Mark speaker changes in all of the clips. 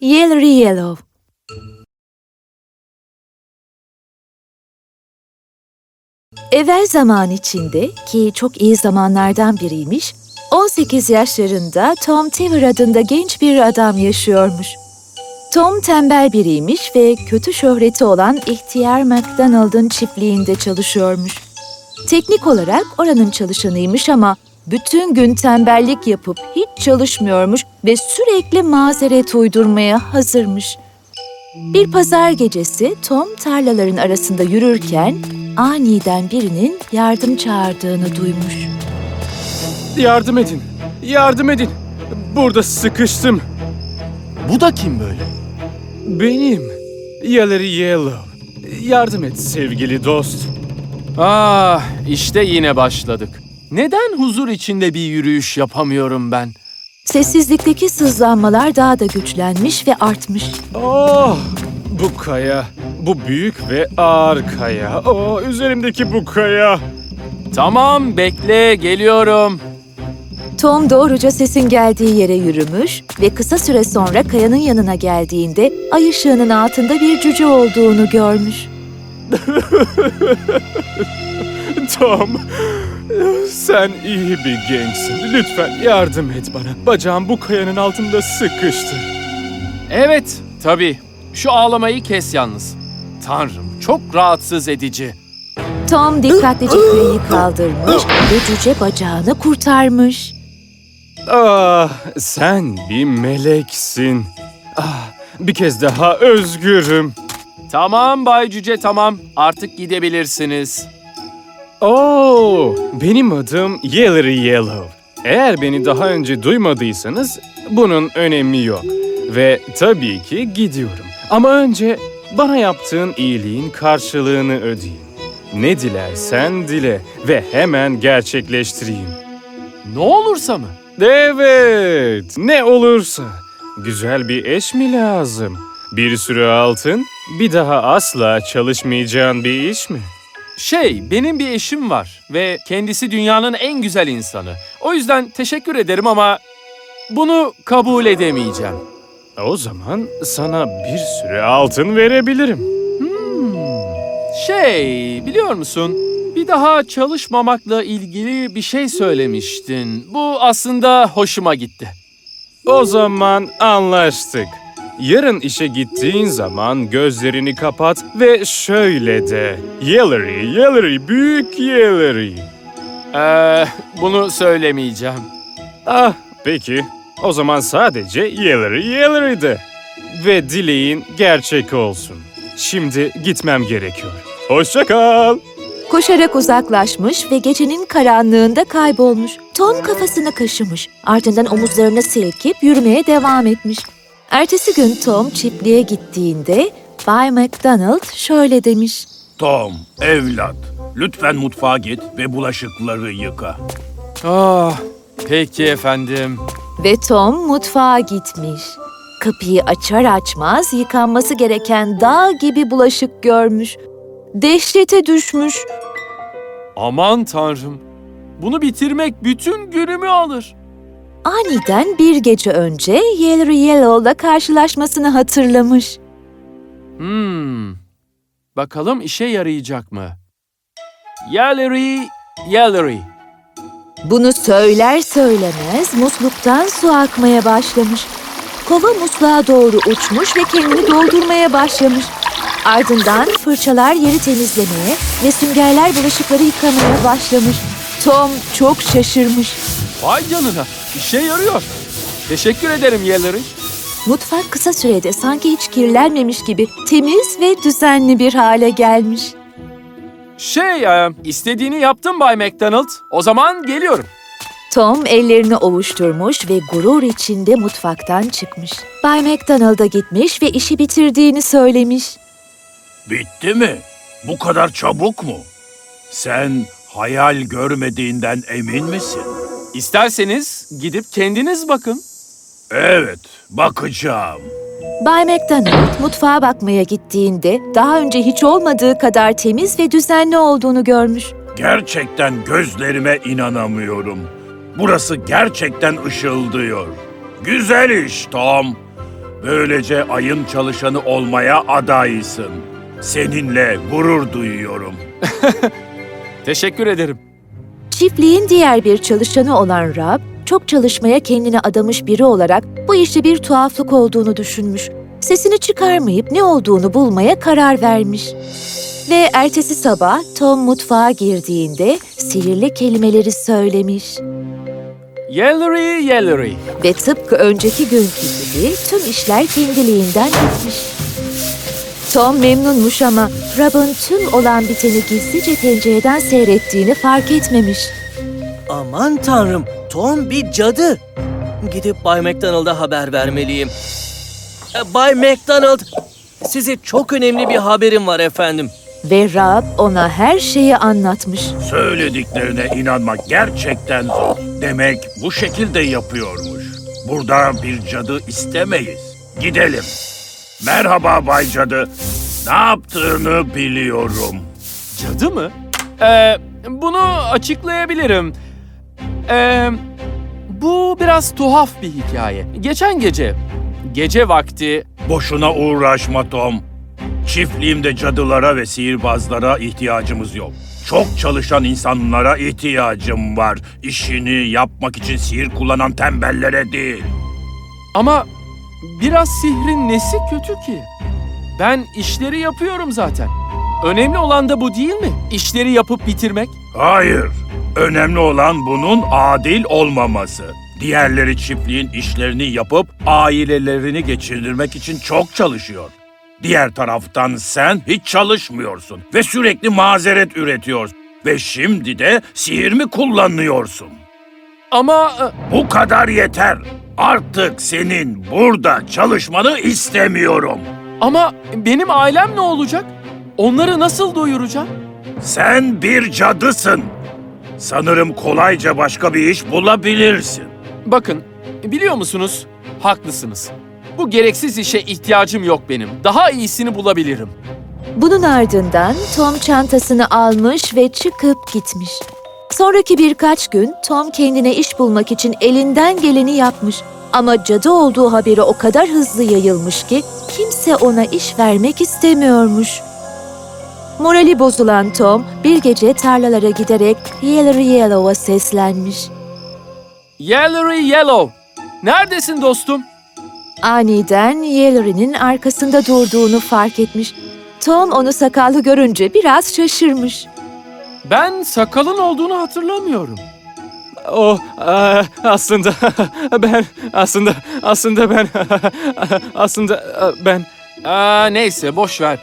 Speaker 1: Yellow Yellow Evvel zaman içinde ki çok iyi zamanlardan biriymiş, 18 yaşlarında Tom Tiver adında genç bir adam yaşıyormuş. Tom tembel biriymiş ve kötü şöhreti olan ihtiyar McDonald'ın çiftliğinde çalışıyormuş. Teknik olarak oranın çalışanıymış ama bütün gün tembellik yapıp hiç çalışmıyormuş ve sürekli mazeret uydurmaya hazırmış. Bir pazar gecesi Tom tarlaların arasında yürürken aniden birinin yardım çağırdığını duymuş.
Speaker 2: Yardım edin. Yardım edin. Burada sıkıştım.
Speaker 3: Bu da kim böyle?
Speaker 2: Benim. Yellow Yellow. Yardım et sevgili dost.
Speaker 3: Ah, işte yine başladık. Neden huzur içinde bir yürüyüş yapamıyorum ben?
Speaker 1: Sessizlikteki sızlanmalar daha da güçlenmiş ve artmış.
Speaker 2: Oh, bu kaya. Bu büyük ve ağır kaya. Oh, üzerimdeki bu kaya.
Speaker 3: Tamam, bekle, geliyorum.
Speaker 1: Tom doğruca sesin geldiği yere yürümüş ve kısa süre sonra kayanın yanına geldiğinde ay ışığının altında bir cüce olduğunu görmüş.
Speaker 2: Tom, sen iyi bir gençsin. Lütfen yardım et bana. Bacağım bu kayanın altında sıkıştı.
Speaker 3: Evet, tabii. Şu ağlamayı kes yalnız. Tanrım, çok rahatsız edici.
Speaker 1: Tom dikkatlice küreği kaldırmış ve cüce bacağını kurtarmış.
Speaker 2: Ah, sen bir meleksin. Ah, bir kez daha özgürüm.
Speaker 3: Tamam Bay Cüce, tamam. Artık gidebilirsiniz.
Speaker 2: Oo, Oh, benim adım Yellow Yellow. Eğer beni daha önce duymadıysanız bunun önemi yok. Ve tabii ki gidiyorum. Ama önce bana yaptığın iyiliğin karşılığını ödeyeyim. Ne dilersen dile ve hemen gerçekleştireyim.
Speaker 3: Ne olursa mı?
Speaker 2: Evet, ne olursa. Güzel bir eş mi lazım? Bir sürü altın, bir daha asla çalışmayacağın bir iş mi?
Speaker 3: Şey, benim bir eşim var ve kendisi dünyanın en güzel insanı. O yüzden teşekkür ederim ama bunu kabul edemeyeceğim.
Speaker 2: O zaman sana bir sürü altın verebilirim.
Speaker 3: Şey, biliyor musun? Bir daha çalışmamakla ilgili bir şey söylemiştin. Bu aslında hoşuma gitti.
Speaker 2: O zaman anlaştık. Yarın işe gittiğin zaman gözlerini kapat ve şöyle de. Yellery, Yellery, büyük Yellery.
Speaker 3: Ee, bunu söylemeyeceğim.
Speaker 2: Ah, peki. O zaman sadece Yellery, Yellery de. Ve dileğin gerçek olsun. Şimdi gitmem gerekiyor. Hoşça kal.
Speaker 1: Koşarak uzaklaşmış ve gecenin karanlığında kaybolmuş. Tom kafasını kaşımış. Ardından omuzlarını silkip yürümeye devam etmiş. Ertesi gün Tom çiftliğe gittiğinde Bay McDonald şöyle demiş.
Speaker 4: Tom, evlat, lütfen mutfağa git ve bulaşıkları yıka.
Speaker 3: Ah, peki efendim.
Speaker 1: Ve Tom mutfağa gitmiş. Kapıyı açar açmaz yıkanması gereken dağ gibi bulaşık görmüş. Dehşete düşmüş.
Speaker 3: Aman tanrım. Bunu bitirmek bütün günümü alır.
Speaker 1: Aniden bir gece önce Yellow Yellow'la karşılaşmasını hatırlamış.
Speaker 3: Hmm. Bakalım işe yarayacak mı? Yellery, Yellery.
Speaker 1: Bunu söyler söylemez musluktan su akmaya başlamış. Kova musluğa doğru uçmuş ve kendini doldurmaya başlamış. Ardından fırçalar yeri temizlemeye ve süngerler bulaşıkları yıkamaya başlamış. Tom çok şaşırmış.
Speaker 3: Vay canına, işe yarıyor. Teşekkür ederim Yellery.
Speaker 1: Mutfak kısa sürede sanki hiç kirlenmemiş gibi temiz ve düzenli bir hale gelmiş.
Speaker 3: Şey, e, istediğini yaptım Bay McDonald. O zaman geliyorum.
Speaker 1: Tom ellerini ovuşturmuş ve gurur içinde mutfaktan çıkmış. Bay McDonald'a gitmiş ve işi bitirdiğini söylemiş.
Speaker 4: Bitti mi? Bu kadar çabuk mu? Sen hayal görmediğinden emin misin?
Speaker 3: İsterseniz gidip kendiniz bakın.
Speaker 4: Evet, bakacağım.
Speaker 1: Bay McDonald mutfağa bakmaya gittiğinde daha önce hiç olmadığı kadar temiz ve düzenli olduğunu görmüş.
Speaker 4: Gerçekten gözlerime inanamıyorum. Burası gerçekten ışıldıyor. Güzel iş Tom. Böylece ayın çalışanı olmaya adaysın. Seninle gurur duyuyorum.
Speaker 3: Teşekkür ederim.
Speaker 1: Çiftliğin diğer bir çalışanı olan Rab, çok çalışmaya kendini adamış biri olarak bu işte bir tuhaflık olduğunu düşünmüş. Sesini çıkarmayıp ne olduğunu bulmaya karar vermiş. Ve ertesi sabah Tom mutfağa girdiğinde sihirli kelimeleri söylemiş.
Speaker 3: Yellery yellery.
Speaker 1: Ve tıpkı önceki günkü gibi tüm işler kendiliğinden bitmiş. Tom memnunmuş ama Rob'un tüm olan biteni gizlice pencereden seyrettiğini fark etmemiş.
Speaker 5: Aman tanrım, Tom bir cadı. Gidip Bay McDonald'a haber vermeliyim. E, Bay McDonald, size çok önemli bir haberim var efendim.
Speaker 1: Ve Rab ona her şeyi anlatmış.
Speaker 4: Söylediklerine inanmak gerçekten zor. Demek bu şekilde yapıyormuş. Burada bir cadı istemeyiz. Gidelim. Merhaba Bay Cadı. Ne yaptığını biliyorum.
Speaker 3: Cadı mı? Ee, bunu açıklayabilirim. Ee, bu biraz tuhaf bir hikaye. Geçen gece, gece vakti
Speaker 4: Boşuna uğraşma Tom. Çiftliğimde cadılara ve sihirbazlara ihtiyacımız yok. Çok çalışan insanlara ihtiyacım var. İşini yapmak için sihir kullanan tembellere değil.
Speaker 3: ama biraz sihrin nesi kötü ki? Ben işleri yapıyorum zaten. Önemli olan da bu değil mi? İşleri yapıp bitirmek.
Speaker 4: Hayır. Önemli olan bunun adil olmaması. Diğerleri çiftliğin işlerini yapıp ailelerini geçindirmek için çok çalışıyor. Diğer taraftan sen hiç çalışmıyorsun ve sürekli mazeret üretiyorsun. Ve şimdi de sihir mi kullanıyorsun?
Speaker 3: Ama e,
Speaker 4: Bu kadar yeter. Artık senin burada çalışmanı istemiyorum.
Speaker 3: ama benim ailem ne olacak? Onları nasıl doyuracağım?
Speaker 4: Sen bir cadısın. Sanırım kolayca başka bir iş bulabilirsin.
Speaker 3: Bakın, biliyor musunuz? Haklısınız. Bu gereksiz işe ihtiyacım yok benim. Daha iyisini bulabilirim.
Speaker 1: Bunun ardından Tom çantasını almış ve çıkıp gitmiş. Sonraki birkaç gün Tom kendine iş bulmak için elinden geleni yapmış. Ama cadı olduğu haberi o kadar hızlı yayılmış ki kimse ona iş vermek istemiyormuş. Morali bozulan Tom bir gece tarlalara giderek Yellow Yellow'a seslenmiş.
Speaker 3: Yellery Yellow. Neredesin dostum?
Speaker 1: Aniden Yellow'nin arkasında durduğunu fark etmiş. Tom onu sakallı görünce biraz şaşırmış.
Speaker 3: Ben sakalın olduğunu hatırlamıyorum.
Speaker 2: O aa, aslında ben aslında aslında ben aslında aa, ben
Speaker 3: Aa, neyse boş ver.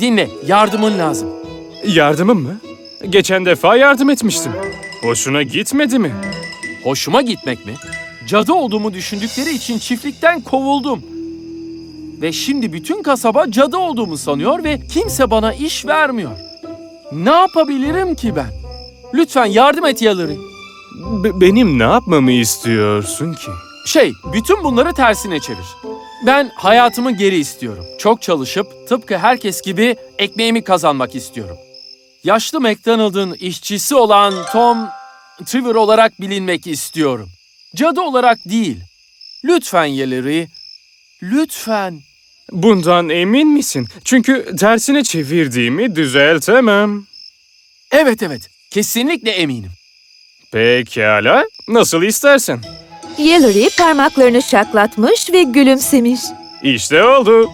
Speaker 3: Dinle, yardımın lazım.
Speaker 2: yardımım mı? Geçen defa yardım etmiştim. Hoşuna gitmedi mi?
Speaker 3: Hoşuma gitmek mi? Cadı olduğumu düşündükleri için çiftlikten kovuldum. Ve şimdi bütün kasaba cadı olduğumu sanıyor ve kimse bana iş vermiyor. Ne yapabilirim ki ben? Lütfen yardım et Yalırı.
Speaker 2: B- benim ne yapmamı istiyorsun ki?
Speaker 3: Şey, bütün bunları tersine çevir. Ben hayatımı geri istiyorum. Çok çalışıp tıpkı herkes gibi ekmeğimi kazanmak istiyorum. Yaşlı McDonald'ın işçisi olan Tom Trevor olarak bilinmek istiyorum. Cadı olarak değil. Lütfen Yeleri, lütfen.
Speaker 2: Bundan emin misin? Çünkü tersine çevirdiğimi düzeltemem.
Speaker 3: Evet evet, kesinlikle eminim.
Speaker 2: Pekala, nasıl istersen.
Speaker 1: Yellory parmaklarını şaklatmış ve gülümsemiş.
Speaker 2: İşte oldu.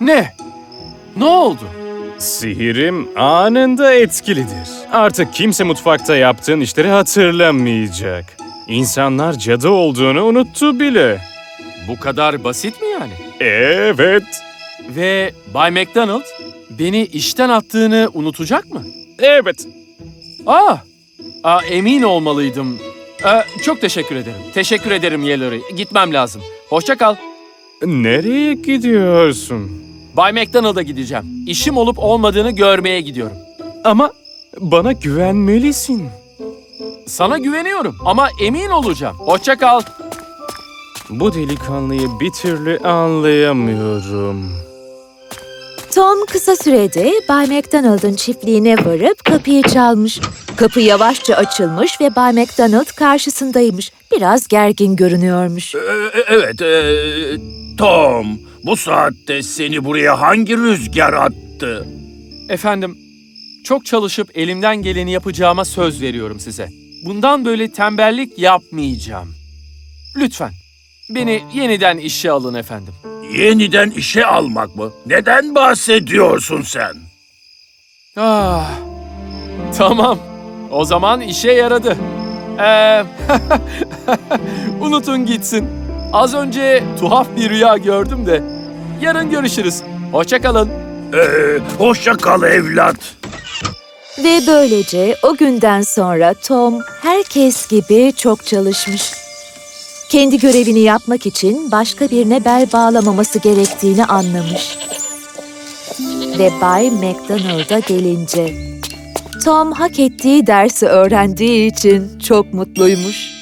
Speaker 3: Ne? Ne oldu?
Speaker 2: Sihirim anında etkilidir. Artık kimse mutfakta yaptığın işleri hatırlamayacak. İnsanlar cadı olduğunu unuttu bile.
Speaker 3: Bu kadar basit mi yani?
Speaker 2: Evet,
Speaker 3: Ve Bay McDonald beni işten attığını unutacak mı?
Speaker 2: evet.
Speaker 3: Aa, aa emin olmalıydım. Ee, çok teşekkür ederim. Teşekkür ederim Yellory. Gitmem lazım. Hoşça kal.
Speaker 2: Nereye gidiyorsun?
Speaker 3: Bay McDonald'a gideceğim. İşim olup olmadığını görmeye gidiyorum.
Speaker 2: Ama bana güvenmelisin.
Speaker 3: Sana güveniyorum ama emin olacağım. Hoşça kal.
Speaker 2: Bu delikanlıyı bir türlü anlayamıyorum.
Speaker 1: Tom kısa sürede Bay McDonald'ın çiftliğine varıp kapıyı çalmış. Kapı yavaşça açılmış ve Bay McDonald karşısındaymış. Biraz gergin görünüyormuş.
Speaker 4: Ee, evet, e, Tom. Bu saatte seni buraya hangi rüzgar attı?
Speaker 3: Efendim, çok çalışıp elimden geleni yapacağıma söz veriyorum size. Bundan böyle tembellik yapmayacağım. Lütfen, beni yeniden işe alın efendim.
Speaker 4: Yeniden işe almak mı? Neden bahsediyorsun sen?
Speaker 3: Ah, tamam. O zaman işe yaradı. Ee, unutun gitsin. Az önce tuhaf bir rüya gördüm de. Yarın görüşürüz. Hoşçakalın.
Speaker 4: Ee, hoşça kal evlat.
Speaker 1: Ve böylece o günden sonra Tom herkes gibi çok çalışmış. Kendi görevini yapmak için başka birine bel bağlamaması gerektiğini anlamış. Ve Bay McDonald'a gelince Tom hak ettiği dersi öğrendiği için çok mutluymuş.